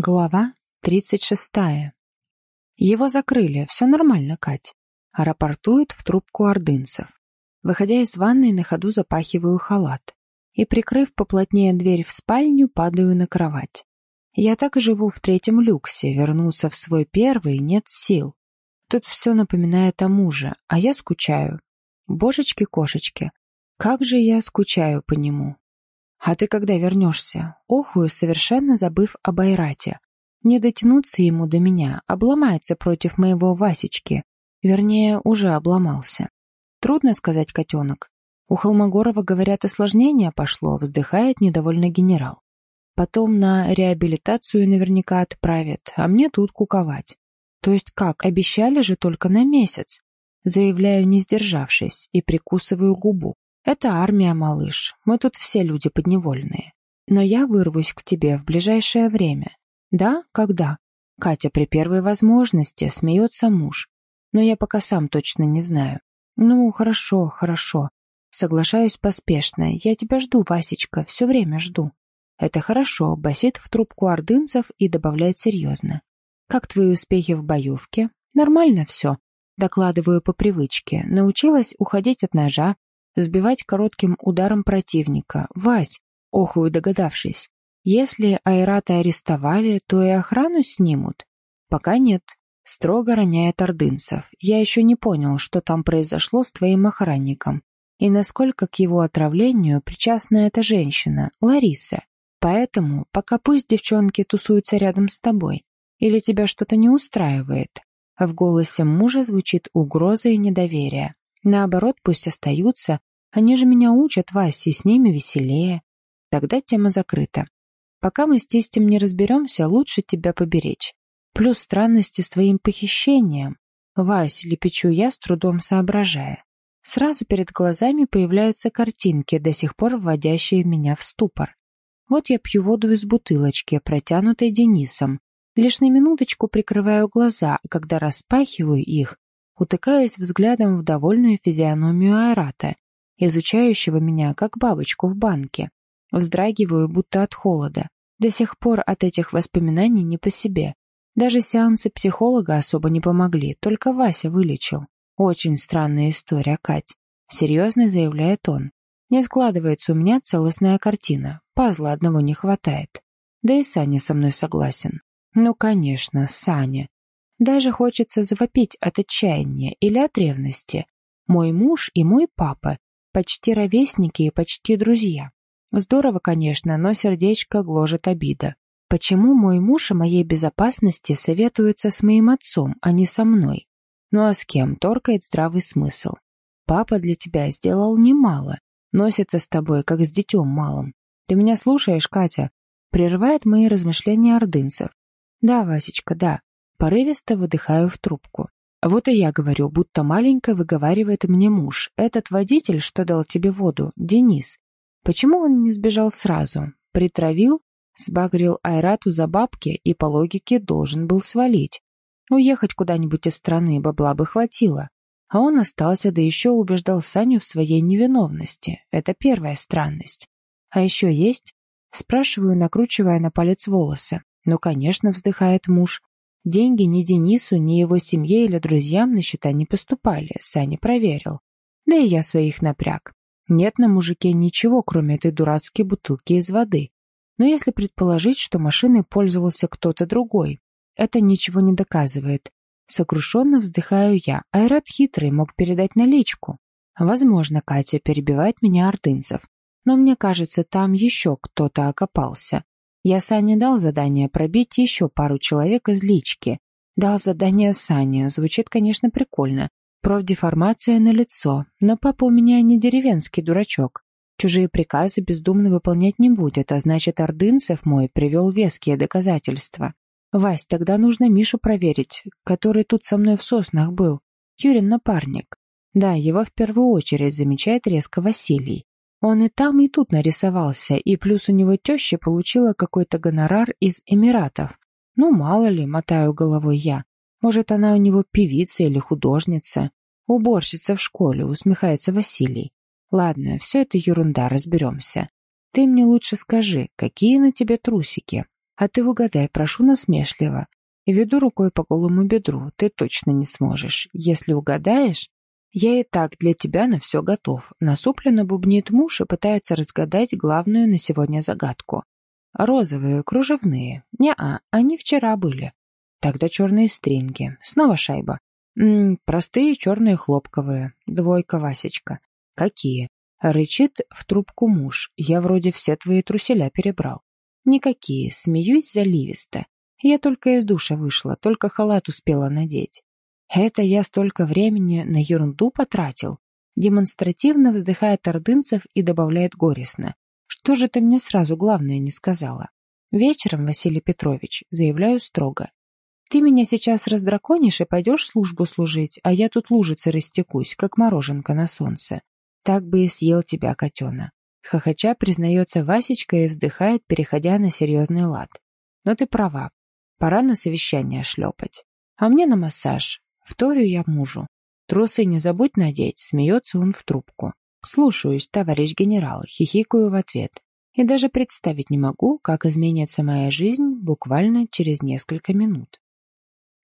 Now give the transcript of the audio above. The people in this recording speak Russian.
Глава 36. Его закрыли, все нормально, Кать. А рапортует в трубку ордынцев. Выходя из ванной, на ходу запахиваю халат. И, прикрыв поплотнее дверь в спальню, падаю на кровать. Я так живу в третьем люксе, вернуться в свой первый нет сил. Тут все напоминает о муже, а я скучаю. Божечки-кошечки, как же я скучаю по нему. «А ты когда вернешься?» Охую, совершенно забыв об Айрате. Не дотянуться ему до меня, обломается против моего Васечки. Вернее, уже обломался. Трудно сказать, котенок. У Холмогорова, говорят, осложнение пошло, вздыхает недовольно генерал. Потом на реабилитацию наверняка отправят, а мне тут куковать. То есть как, обещали же только на месяц? Заявляю, не сдержавшись, и прикусываю губу. Это армия, малыш. Мы тут все люди подневольные. Но я вырвусь к тебе в ближайшее время. Да? Когда? Катя при первой возможности смеется муж. Но я пока сам точно не знаю. Ну, хорошо, хорошо. Соглашаюсь поспешно. Я тебя жду, Васечка, все время жду. Это хорошо, басит в трубку ордынцев и добавляет серьезно. Как твои успехи в боевке? Нормально все. Докладываю по привычке. Научилась уходить от ножа, сбивать коротким ударом противника. «Вась!» — охую догадавшись. «Если Айрата арестовали, то и охрану снимут?» «Пока нет», — строго роняет ордынцев. «Я еще не понял, что там произошло с твоим охранником и насколько к его отравлению причастна эта женщина, Лариса. Поэтому пока пусть девчонки тусуются рядом с тобой. Или тебя что-то не устраивает?» В голосе мужа звучит угроза и недоверие. Наоборот, пусть остаются, они же меня учат, Вася, и с ними веселее. Тогда тема закрыта. Пока мы с тестем не разберемся, лучше тебя поберечь. Плюс странности с твоим похищением. Вась, лепечу я, с трудом соображая. Сразу перед глазами появляются картинки, до сих пор вводящие меня в ступор. Вот я пью воду из бутылочки, протянутой Денисом. Лишь на минуточку прикрываю глаза, а когда распахиваю их, утыкаюсь взглядом в довольную физиономию Айрата изучающего меня, как бабочку в банке. Вздрагиваю, будто от холода. До сих пор от этих воспоминаний не по себе. Даже сеансы психолога особо не помогли, только Вася вылечил. Очень странная история, Кать. Серьезно заявляет он. Не складывается у меня целостная картина. Пазла одного не хватает. Да и Саня со мной согласен. Ну, конечно, Саня. Даже хочется завопить от отчаяния или от ревности. Мой муж и мой папа Почти ровесники и почти друзья. Здорово, конечно, но сердечко гложет обида. Почему мой муж о моей безопасности советуется с моим отцом, а не со мной? Ну а с кем торкает здравый смысл? Папа для тебя сделал немало. Носится с тобой, как с детем малым. Ты меня слушаешь, Катя? Прерывает мои размышления ордынцев. Да, Васечка, да. Порывисто выдыхаю в трубку. Вот и я говорю, будто маленько выговаривает мне муж. Этот водитель, что дал тебе воду, Денис. Почему он не сбежал сразу? Притравил, сбагрил Айрату за бабки и по логике должен был свалить. Уехать куда-нибудь из страны бабла бы хватило. А он остался, да еще убеждал Саню в своей невиновности. Это первая странность. А еще есть? Спрашиваю, накручивая на палец волосы. Ну, конечно, вздыхает муж. Деньги ни Денису, ни его семье или друзьям на счета не поступали, Саня проверил. Да и я своих напряг. Нет на мужике ничего, кроме этой дурацкой бутылки из воды. Но если предположить, что машиной пользовался кто-то другой, это ничего не доказывает. Сокрушенно вздыхаю я. Айрат хитрый, мог передать наличку. Возможно, Катя перебивает меня ордынцев. Но мне кажется, там еще кто-то окопался. Я Сане дал задание пробить еще пару человек из лички. Дал задание Сане, звучит, конечно, прикольно. Профдеформация на лицо, но папа у меня не деревенский дурачок. Чужие приказы бездумно выполнять не будет, а значит, Ордынцев мой привел веские доказательства. Вась, тогда нужно Мишу проверить, который тут со мной в соснах был. Юрин напарник. Да, его в первую очередь замечает резко Василий. Он и там, и тут нарисовался, и плюс у него теща получила какой-то гонорар из Эмиратов. Ну, мало ли, мотаю головой я. Может, она у него певица или художница. Уборщица в школе, усмехается Василий. Ладно, все это ерунда, разберемся. Ты мне лучше скажи, какие на тебе трусики? А ты угадай, прошу насмешливо. И веду рукой по голому бедру. Ты точно не сможешь. Если угадаешь, я и так для тебя на все готов. Насупленно бубнит муж и пытается разгадать главную на сегодня загадку. Розовые, кружевные. Не-а, они вчера были. Тогда черные стринги. Снова шайба. М -м, простые черные хлопковые. Двойка, Васечка. Какие? Рычит в трубку муж. Я вроде все твои труселя перебрал. Никакие, смеюсь заливисто. Я только из душа вышла, только халат успела надеть. Это я столько времени на ерунду потратил. Демонстративно вздыхает Ордынцев и добавляет горестно. Что же ты мне сразу главное не сказала? Вечером, Василий Петрович, заявляю строго. Ты меня сейчас раздраконишь и пойдешь службу служить, а я тут лужицы растекусь, как мороженка на солнце. Так бы и съел тебя, котена. Хохоча признается Васечка и вздыхает, переходя на серьезный лад. Но ты права. Пора на совещание шлепать. А мне на массаж. Вторю я мужу. Трусы не забудь надеть, смеется он в трубку. Слушаюсь, товарищ генерал, хихикаю в ответ. И даже представить не могу, как изменится моя жизнь буквально через несколько минут.